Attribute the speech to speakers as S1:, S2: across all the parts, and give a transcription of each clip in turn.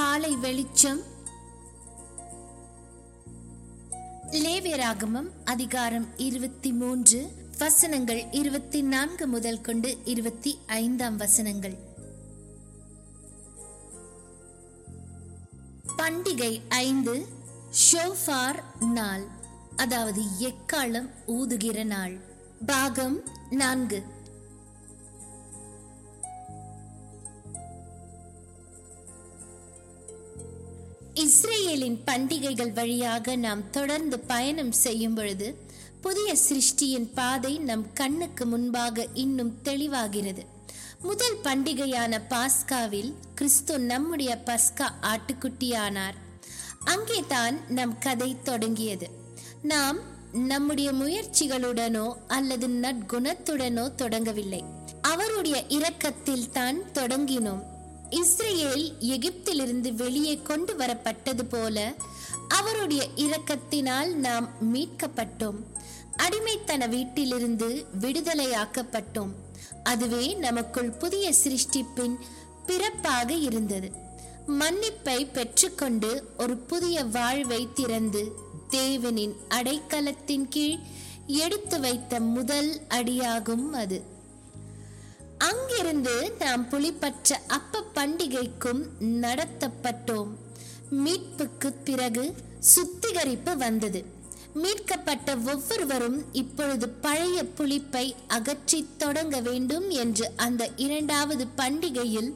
S1: காலை வெளிச்சம். லேவியராகமம் அதிகாரம் இருபத்தி மூன்று வசனங்கள் இருபத்தி நான்கு முதல் கொண்டு இருபத்தி ஐந்தாம் வசனங்கள். பண்டிகை ஐந்து ஷோஃபார் நாள் அதாவது எக்காலம் ஊதுகிற நாள். பாகம் நான்கு. இஸ்ரேலின் பண்டிகைகள் வழியாக நாம் தொடர்ந்து பயணம் செய்யும் பொழுது புதிய சிருஷ்டியின் பாதை நம் கண்ணுக்கு முன்பாக இன்னும் தெளிவாகிறது. முதல் பண்டிகையான பாஸ்காவில் கிறிஸ்து நம்முடைய பஸ்கா ஆட்டுக்குட்டியானார். அங்கே தான் நம் கதை தொடங்கியது. நாம் நம்முடைய முயற்சிகளுடனோ அல்லது நற்குணத்துடனோ தொடங்கவில்லை. அவருடைய இரக்கத்தில் தான் தொடங்கினோம். இஸ்ரேல் எகிப்திலிருந்து வெளியே கொண்டு வரப்பட்டது போல அவருடைய இரக்கத்தினால் நாம் மீட்கப்பட்டோம். அடிமைத்தன வீட்டிலிருந்து விடுதலையாக்கப்பட்டோம். அதுவே நமக்குள் புதிய சிருஷ்டிப்பின் பிறப்பாக இருந்தது. மன்னிப்பை பெற்றுக்கொண்டு ஒரு புதிய வாழ்வை திறந்து தேவனின் அடைக்கலத்தின் கீழ் எடுத்து வைத்த முதல் அடியாகும் அது. அங்கிருந்து நாம் புலிப்பற்ற அப்ப பண்டிகைக்கும் நடத்தப்பட்டோம். மீட்புக்கு பிறகு சுத்திகரிப்பு வந்தது. மீட்கப்பட்ட ஒவ்வொருவரும் இப்பொழுது பழைய புளிப்பை அகற்றி தொடங்க வேண்டும் என்று அந்த இரண்டாவது பண்டிகையில்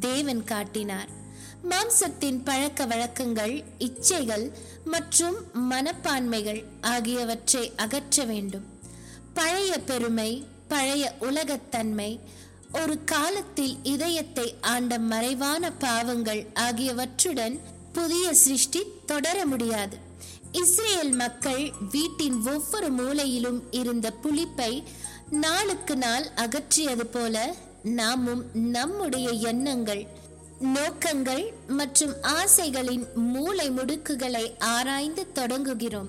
S1: தேவன் காட்டினார். மாம்சத்தின் பழக்க வழக்கங்கள் இச்சைகள் மற்றும் மனப்பான்மைகள் ஆகியவற்றை அகற்ற வேண்டும். பழைய பெருமை பழைய உலகத்தன்மை ஒரு காலத்தில் இதயத்தை ஆண்ட மறைவான பாவங்கள் ஆகியவற்றுடன் புதிய சிருஷ்டி தொடர முடியாது. இஸ்ரேல் மக்கள் வீட்டின் ஒவ்வொரு மூலையிலும் இருந்த புளிப்பை நாளுக்கு நாள் அகற்றியது போல நாமும் நம்முடைய எண்ணங்கள் நோக்கங்கள் மற்றும் ஆசைகளின் மூளை முடுக்குகளை ஆராய்ந்து தொடங்குகிறோம்.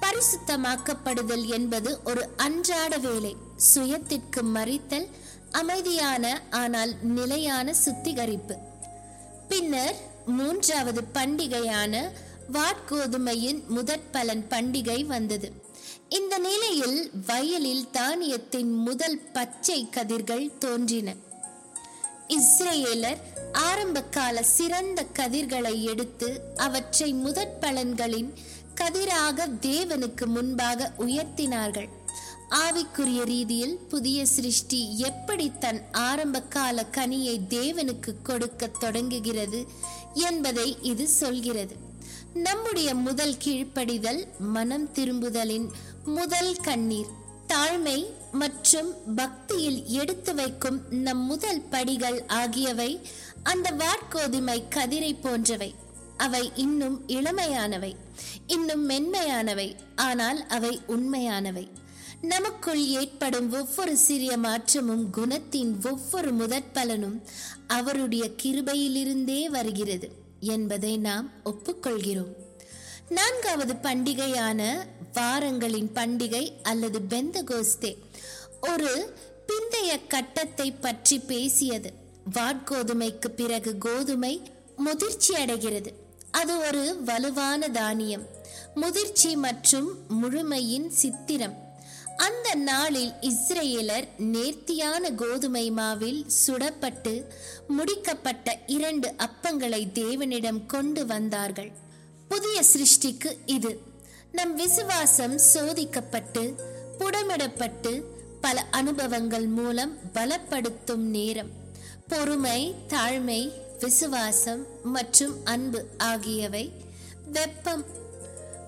S1: பரிசுத்தமாக்கப்படுதல் என்பது ஒரு அன்றாட வேலை. சுயத்திற்கு மறித்தல் அமைதியான ஆனால் நிலையான சுத்திகரிப்பு. பின்னர் மூன்றாவது பண்டிகையான வாட்கோதுமையின் முதற் பலன் பண்டிகை வந்தது. இந்த நிலையில் வயலில் தானியத்தின் முதல் பச்சை கதிர்கள் தோன்றின. இஸ்ரேலர் ஆரம்ப கால சிறந்த கதிர்களை எடுத்து அவற்றை முதற் பலன்களின் கதிராக தேவனுக்கு முன்பாக உயர்த்தினார்கள். ஆவிக்குரிய ரீதியில் புதிய சிருஷ்டி எப்படி தன் ஆரம்ப கால கனியை தேவனுக்கு கொடுக்க தொடங்குகிறது என்பதை இது சொல்கிறது. நம்முடைய முதல் கீழ்ப்படிதல் மனம் திரும்புதலின் முதல் கண்ணீர். தாழ்மை மற்றும் பக்தியில் எடுத்து வைக்கும் நம் முதல் படிகள் ஆகியவை அந்த வாட்கோதுமை கதிரை போன்றவை. அவை இன்னும் இளமையானவை இன்னும் மென்மையானவை ஆனால் அவை உண்மையானவை. நமக்குள் ஏற்படும் ஒவ்வொரு சிறிய மாற்றமும் குணத்தின் ஒவ்வொரு முதற்பலனும் அவருடைய கிருபையிலிருந்தே வருகிறது என்பதை நாம் ஒப்புக்கொள்கிறோம். நான்காவது பண்டிகையான வாரங்களின் பண்டிகை அல்லது பெந்தகோஸ்தே ஒரு பிந்தைய கட்டத்தை பற்றி பேசியது. வாட்கோதுமைக்கு பிறகு கோதுமை முதிர்ச்சி அடைகிறது. அது ஒரு வலுவான தானியம் முதிர்ச்சி மற்றும் முழுமையின் சித்திரம். அந்த நாளில் இஸ்ரேலர் நேர்த்தியான கோதுமை மாவில் சுடப்பட்டு முடிக்கப்பட்ட இரண்டு அப்பங்களை தேவனிடம் கொண்டு வந்தார்கள். புதிய சிருஷ்டிக்கு இது. நம் விசுவாசம் சோதிக்கப்பட்டு புடமிடப்பட்டு பல அனுபவங்கள் மூலம் பலப்படுத்தும் நேரம். பொறுமை தாழ்மை விசுவாசம் மற்றும் அன்பு ஆகியவை வெப்பம்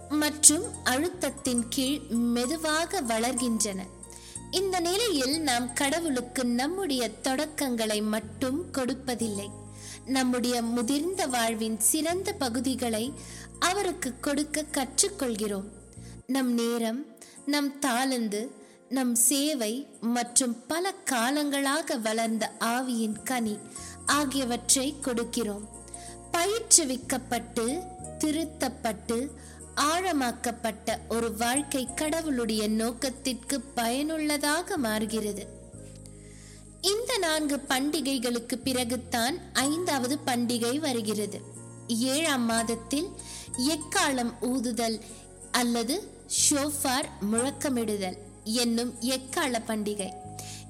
S1: மற்றும் அழுத்தத்தின் கீழ் மெதுவாக வளர்கின்றன. இந்த நிலையில் நாம் கடவுளுக்கு நம்முடைய தொடக்கங்களை மட்டும் கொடுப்பதில்லை. நம்முடைய முதிர்ந்த வாழ்வின் சிறந்த பகுதிகளை அவருக்கு கொடுக்க கற்றுக்கொள்கிறோம். நம் நேரம் நம் தாளந்து நம் சேவை மற்றும் பல காலங்களாக வளர்ந்த ஆவியின் கனி ஆகியவற்றை கொடுக்கிறோம். பயிற்றுவிக்கப்பட்டு திருத்தப்பட்டு ஆழமாக்கப்பட்ட ஒரு வாழ்க்கை கடவுளுடைய நோக்கத்திற்கு பயனுள்ளதாக மாறுகிறது. இந்த நான்கு பண்டிகைகளுக்கு பிறகுதான் ஐந்தாவது பண்டிகை வருகிறது. ஏழாம் மாதத்தில் எக்காலம் ஊதுதல் அல்லது ஷோஃபார் முழக்கமிடுதல் என்னும் எக்கால பண்டிகை.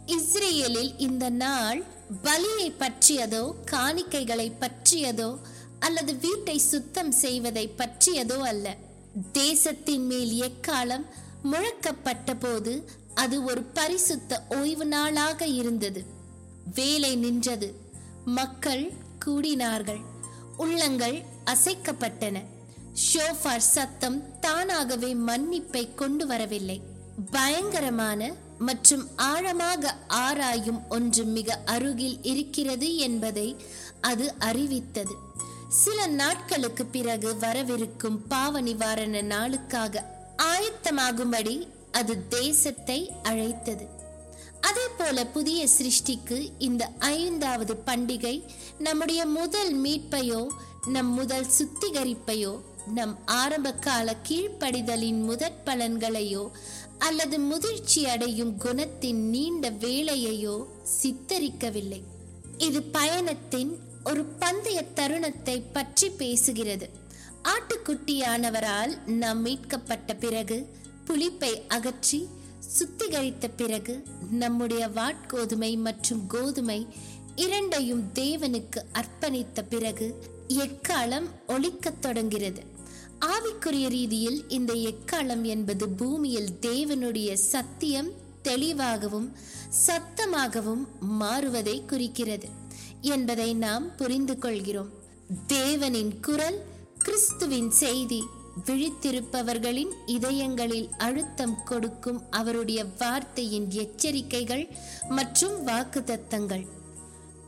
S1: இஸ்ரேலில் இந்த நாள் பலியை பற்றியதோ காணிக்கைகளை பற்றியதோ அல்லது வீட்டை சுத்தம் செய்வதை பற்றியதோ அல்ல. தேசத்தின் மேல் எக்காலம் முழக்கப்பட்ட போது அது ஒரு பரிசுத்த ஓய்வு நாளாக இருந்தது. வேலை நின்றது. மக்கள் கூடினார்கள். உள்ளங்கள் அசைக்கப்பட்டன. ஷோஃபார் சத்தம் தானாகவே மன்னிப்பை கொண்டு வரவில்லை. பயங்கரமான மற்றும் ஆழமாக ஆராயும் ஒன்று மிக அருகில் இருக்கிறது என்பதை அது அறிவித்தது. சில நாட்களுக்கு பிறகு வரவிருக்கும் பாவ நிவாரண நாளுக்காக ஆயத்தமாகும்படி அது தேசத்தை அழைத்தது. அதே போல புதிய சிருஷ்டிக்கு இந்த ஐந்தாவது பண்டிகை நம்முடைய முதல் மீட்பையோ நம் முதல் சுத்திகரிப்பையோ நம் ஆரம்ப கால கீழ்ப்படிதலின் முதற் பலன்களையோ அல்லது முதிர்ச்சி அடையும் குணத்தின் நீண்ட வேலையையோ சித்தரிக்கவில்லை. இது பயணத்தின் ஒரு பந்தய தருணத்தை பற்றி பேசுகிறது. ஆட்டுக்குட்டியானவரால் நாம் மீட்கப்பட்ட பிறகு புளிப்பை அகற்றி சுத்திகரித்த பிறகு நம்முடைய வாட்கோதுமை மற்றும் கோதுமை இரண்டையும் தேவனுக்கு அர்ப்பணித்த பிறகு எக்காலம் ஒலிக்கத் தொடங்கிறது ஆவிக்குரிய ரீதியில் இந்த எக்காலம் என்பது பூமியில் தேவனுடைய சத்தியம் தெளிவாகவும் சத்தமாகவும் மாறுவதை குறிக்கிறது. என்பதை நாம் புரிந்து கொள்கிறோம். தேவனின் குரல் கிறிஸ்துவின் செய்தி விழித்திருப்பவர்களின் இதயங்களில் அழுத்தம் கொடுக்கும் அவருடைய வார்த்தையின் எச்சரிக்கைகள் மற்றும் வாக்குத்தத்தங்கள்.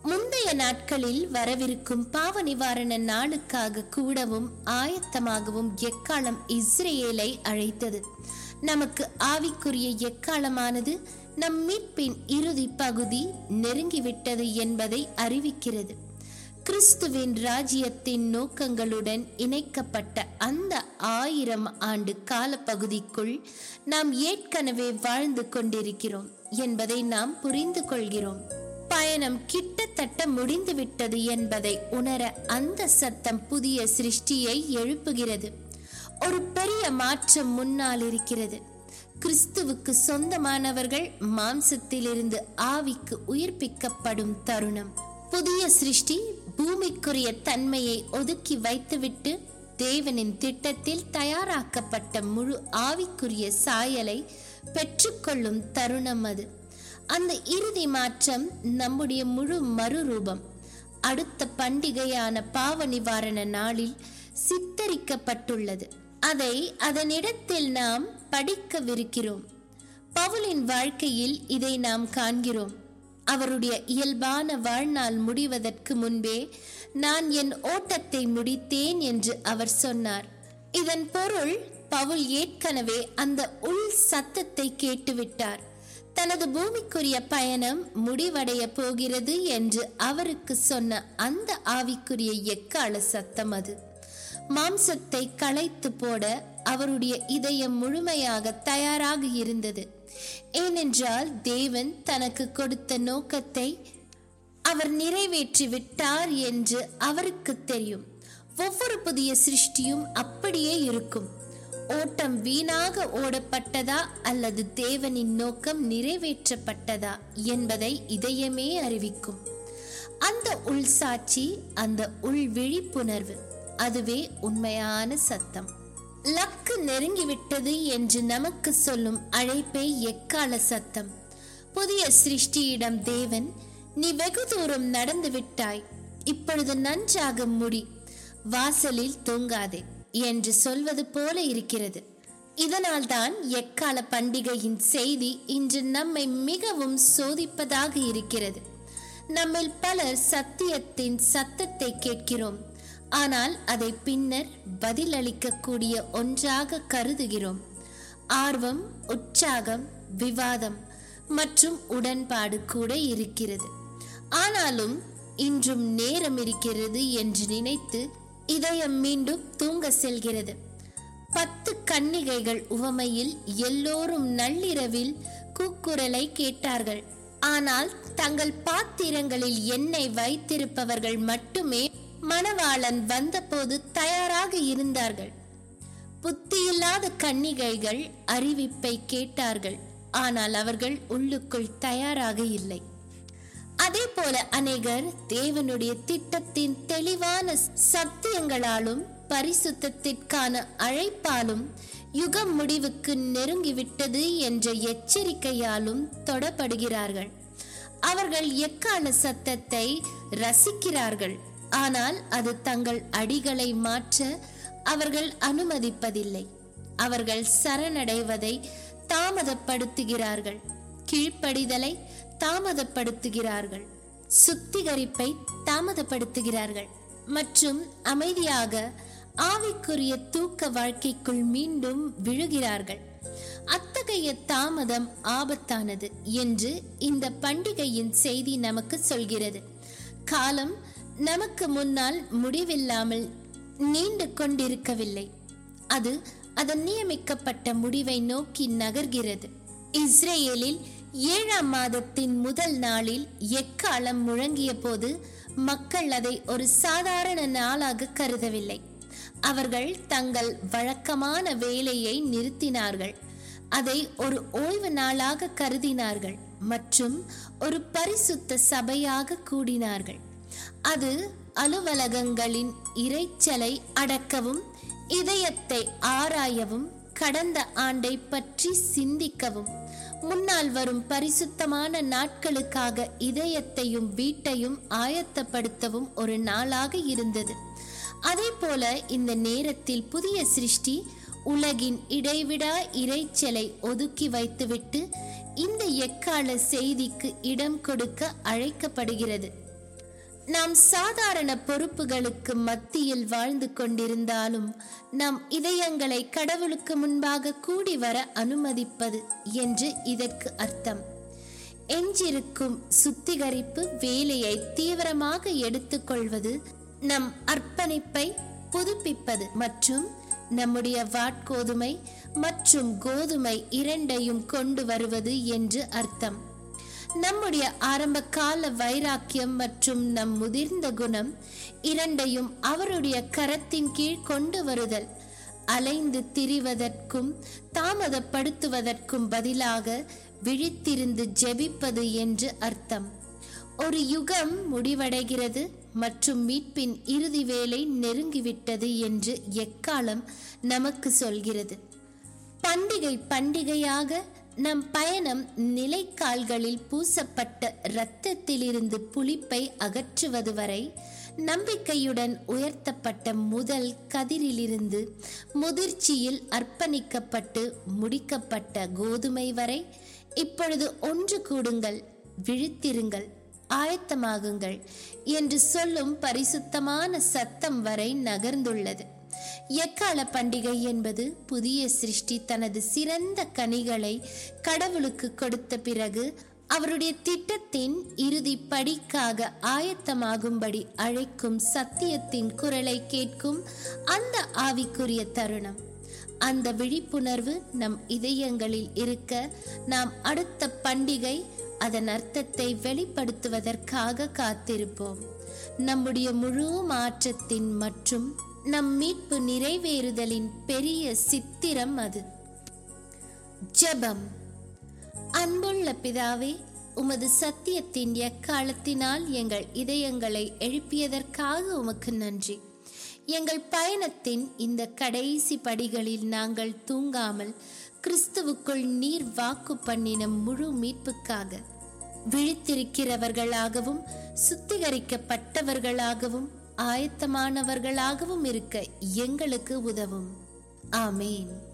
S1: முந்தைய நாட்களில் வரவிருக்கும் பாவ நிவாரண நாளுக்காக கூடவும் ஆயத்தமாகவும் எக்காலம் இஸ்ரேலை அழைத்தது. நமக்கு ஆவிக்குரிய எக்காலமானது நம் மீட்பின் இறுதி பகுதி நெருங்கிவிட்டது என்பதை அறிவிக்கிறது. கிறிஸ்துவின் ராஜ்யத்தின் நோக்கங்களுடன் இணைக்கப்பட்ட அந்த ஆயிரம் ஆண்டு காலப்பகுதிக்குள் நாம் ஏற்கனவே வாழ்ந்து கொண்டிருக்கிறோம் என்பதை நாம் புரிந்து கொள்கிறோம். பயணம் கிட்டத்தட்ட முடிந்துவிட்டது என்பதை உணர அந்த சத்தம் புதிய சிருஷ்டியை எழுப்புகிறது. ஒரு பெரிய மாற்றம் முன்னால் இருக்கிறது. கிறிஸ்துவுக்கு சொந்தமானவர்கள் மாம்சத்திலிருந்து ஆவிக்கு உயிர்ப்பிக்கப்படும் தருணம். புதிய சிருஷ்டி பூமிக்குரிய தன்மையை ஒதுக்கி வைத்துவிட்டு தேவனின் திட்டத்தில் தயாராக்கப்பட்ட முழு ஆவிக்குரிய சாயலை பெற்றுக்கொள்ளும் தருணம் அது. அந்த இறுதி மாற்றம் நம்முடைய முழு மறுரூபம். அடுத்த பண்டிகையான பாவ நிவாரண நாளில் சித்தரிக்கப்பட்டுள்ளது. அதை அதனிடத்தில் நாம் படிக்கவிருக்கிறோம். பவுலின் வாழ்க்கையில் இதை நாம் காண்கிறோம். அவருடைய இயல்பான வாழ்நாள் முடிவதற்கு முன்பே நான் என் ஓட்டத்தை முடித்தேன் என்று அவர் சொன்னார். இதன் பொருள் பவுல் ஏற்கனவே அந்த உள் சத்தத்தை கேட்டுவிட்டார். தனது பூமிக்குரிய பயணம் முடிவடைய போகிறது என்று அவருக்கு சொன்ன அந்த ஆவிக்குரிய எக்கால சத்தம் அது. மாம்சத்தை களைத்து போட அவருடைய இதயம் முழுமையாக தயாராக இருந்தது. ஏனென்றால் தேவன் தனக்கு கொடுத்த நோக்கத்தை அவர் நிறைவேற்றி விட்டார் என்று அவருக்கு தெரியும். ஒவ்வொரு புதிய சிருஷ்டியும் அப்படியே இருக்கும். ஓட்டம் வீணாக ஓடப்பட்டதா அல்லது தேவனின் நோக்கம் நிறைவேற்றப்பட்டதா என்பதை இதயமே அறிவிக்கும். அந்த உள் சாட்சி அந்த உள் விழிப்புணர்வு. அதுவே உண்மையான சத்தம். லக்கு நெருங்கிவிட்டது என்று நமக்கு சொல்லும் அழைப்பே எக்கால சத்தம். புதிய சிருஷ்டியிடம் தேவன் நீ வெகு தூரம் நடந்து விட்டாய். இப்பொழுது நன்றாக முடி. வாசலில் தூங்காதே என்று சொல்வது போல இருக்கிறது. இதனால்தான் எக்கால பண்டிகையின் செய்தி இன்று நம்மை மிகவும் சோதிப்பதாக இருக்கிறது. நம்மில் பலர் சத்தியத்தின் சத்தத்தை கேட்கிறோம். ஆனால் அதை பின்னர் பதிலளிக்கக்கூடிய ஒன்றாக கருதுகிறோம். ஆர்வம் உற்சாகம் விவாதம் மற்றும் உடன்பாடு கூட இருக்கிறது. ஆனாலும் இன்றும் நேரம் இருக்கிறது என்று நினைத்து இதயம் மீண்டும் தூங்க செல்கிறது. பத்து கன்னிகைகள் உவமையில் எல்லோரும் நள்ளிரவில் கூக்குரலை கேட்டார்கள். ஆனால் தங்கள் பாத்திரங்களில் எண்ணெய் வைத்திருப்பவர்கள் மட்டுமே மணவாளன் வந்தபோது தயாராக இருந்தார்கள். புத்தியில்லாத கன்னிகைகள் அறிவிப்பை கேட்டார்கள். ஆனால் அவர்கள் உள்ளுக்குள் தயாராக இல்லை. அதே போல அநேகர் தேவனுடைய திட்டத்தின் தெளிவான சத்தியங்களாலும் பரிசுத்தத்திற்கான அழைப்பாலும் யுகம் முடிவுக்கு நெருங்கிவிட்டது என்ற எச்சரிக்கையாலும் தொடப்படுகிறார்கள். அவர்கள் எக்கான சத்தத்தை ரசிக்கிறார்கள். ஆனால் அது தங்கள் அடிகளை மாற்ற அவர்கள் அனுமதிப்பதில்லை. அவர்கள் சரணடைவதை தாமதப்படுத்துகிறார்கள். கீழ்ப்படிதலை தாமதப்படுத்துகிறார்கள். சுத்திகரிப்பை தாமதப்படுத்துகிறார்கள். மற்றும் அமைதியாக ஆவிக்குரிய தூக்க வாழ்க்கைக்குள் மீண்டும் விழுகிறார்கள். அத்தகைய தாமதம் ஆபத்தானது என்று இந்த பண்டிகையின் செய்தி நமக்கு சொல்கிறது. காலம் நமக்கு முன்னால் முடிவில்லாமல் நீண்டு கொண்டிருக்கவில்லை. அது அதன் நியமிக்கப்பட்ட முடிவை நோக்கி நகர்கிறது. இஸ்ரேலில் ஏழாம் மாதத்தின் முதல் நாளில் எக்காலம் முழங்கிய போது மக்கள் அதை ஒரு சாதாரண நாளாக கருதவில்லை. அவர்கள் தங்கள் வழக்கமான வேலையை நிறுத்தினார்கள். அதை ஒரு ஓய்வு நாளாக கருதினார்கள் மற்றும் ஒரு பரிசுத்த சபையாக கூடினார்கள். அது அலுவலகங்களின் இரைச்சலை அடக்கவும் இதயத்தை ஆராயவும் கடந்த ஆண்டை பற்றி சிந்திக்கவும். முன்னால் வரும் பரிசுத்தமான நாட்களுக்காக இதயத்தையும் வீட்டையும் ஆயத்தப்படுத்தவும் ஒரு நாளாக இருந்தது. அதே போல இந்த நேரத்தில் புதிய சிருஷ்டி உலகின் இடைவிடா இரைச்சலை ஒதுக்கி வைத்துவிட்டு இந்த எக்கால செய்திக்கு இடம் கொடுக்க அழைக்கப்படுகிறது. நாம் சாதாரண பொறுப்புகளுக்கு மத்தியில் வாழ்ந்து கொண்டிருந்தாலும் நம் இதயங்களை கடவுளுக்கு முன்பாக கூடி வர அனுமதிப்பது என்று இதற்கு அர்த்தம். எஞ்சிருக்கும் சுத்திகரிப்பு வேலையை தீவிரமாக எடுத்துக்கொள்வது நம் அர்ப்பணிப்பை புதுப்பிப்பது மற்றும் நம்முடைய வாட்கோதுமை மற்றும் கோதுமை இரண்டையும் கொண்டு வருவது என்று அர்த்தம். நம்முடைய ஆரம்ப கால வைராக்கியம் மற்றும் நம் முதிர்ந்த குணம் இரண்டையும் அவருடைய கரத்தின் கீழ் கொண்டு வருதல். அலைந்து திரிவதற்கும் தாமதப்படுத்துவதற்கும் பதிலாக விழித்திருந்து ஜெபிப்பது என்று அர்த்தம். ஒரு யுகம் முடிவடைகிறது மற்றும் மீட்பின் இறுதி வேலை நெருங்கிவிட்டது என்று எக்காலம் நமக்கு சொல்கிறது. பண்டிகை பண்டிகையாக நம் பயணம் நிலைக்கால்களில் பூசப்பட்ட இரத்தத்திலிருந்து புளிப்பை அகற்றுவது வரை நம்பிக்கையுடன் உயர்த்தப்பட்ட முதல் கதிரிலிருந்து முதிர்ச்சியில் அர்ப்பணிக்கப்பட்டு முடிக்கப்பட்ட கோதுமை வரை இப்பொழுது ஒன்று கூடுங்கள் விழித்திருங்கள் ஆயத்தமாகுங்கள் என்று சொல்லும் பரிசுத்தமான சத்தம் வரை நகர்ந்துள்ளது. எக்கால பண்டிகை என்பது புதிய சிருஷ்டி தனது சிறந்த கனிகளை கடவுளுக்கு கொடுத்த பிறகு அவருடைய திட்டத்தின் இறுதி படிக்காக ஆயத்தமாகும்படி அழைக்கும் சத்தியத்தின் குரலை கேட்கும் அந்த ஆவிக்குரிய தருணம். அந்த விழிப்புணர்வு நம் இதயங்களில் இருக்க நாம் அடுத்த பண்டிகை அதன் அர்த்தத்தை வெளிப்படுத்துவதற்காக காத்திருப்போம். நம்முடைய முழு மாற்றத்தின் மற்றும் நம் மீட்பு நிறைவேறுதலின் பெரிய சித்திரம் அது. ஜெபம். அன்புள்ள பிதாவே உமது சத்தியத்தின் எக்காலத்தினால் எங்கள் இதயங்களை எழுப்பியதற்காக உமக்கு நன்றி. எங்கள் பயணத்தின் இந்த கடைசி படிகளில் நாங்கள் தூங்காமல் கிறிஸ்துவுக்குள் நீர் வாக்கு பண்ணின முழு மீட்புக்காக விழித்திருக்கிறவர்களாகவும் சுத்திகரிக்கப்பட்டவர்களாகவும் ஆயத்தமானவர்களாகவும் இருக்க எங்களுக்கு உதவும். ஆமேன்.